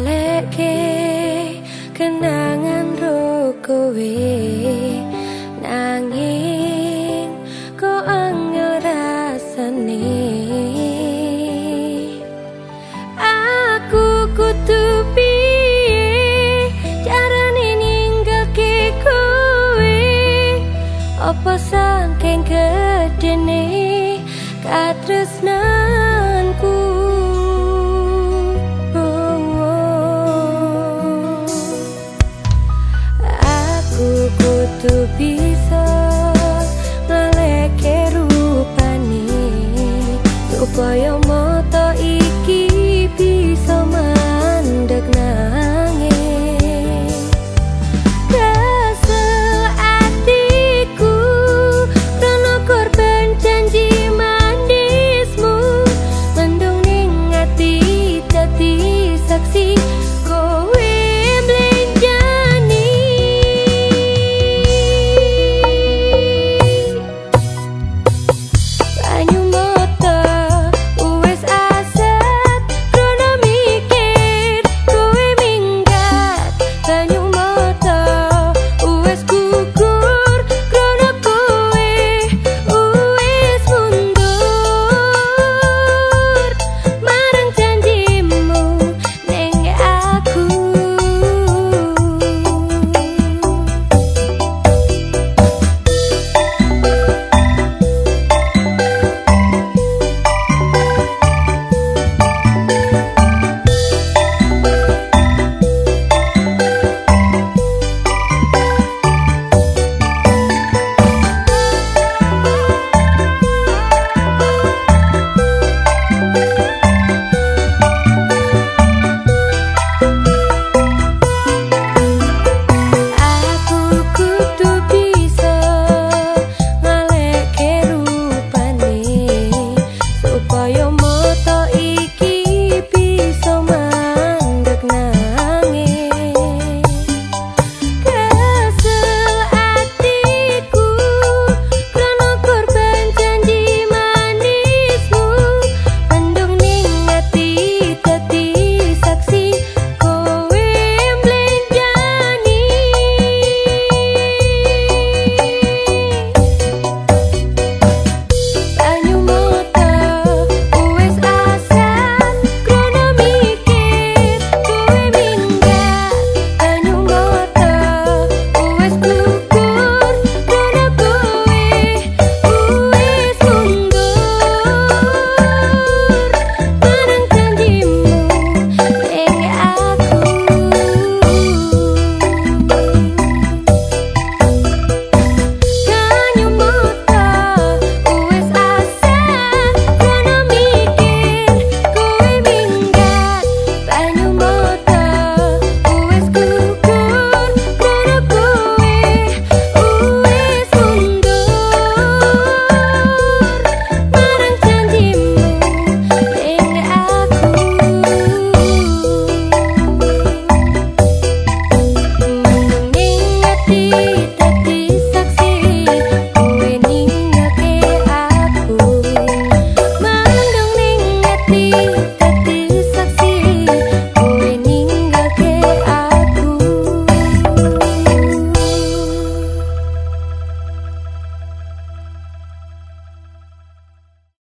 baleke kenangan ro kowe nanging ku angel rasane? Aku kutu Apa sangking ke dini Katresna tu bisa ngaleke rupani rupa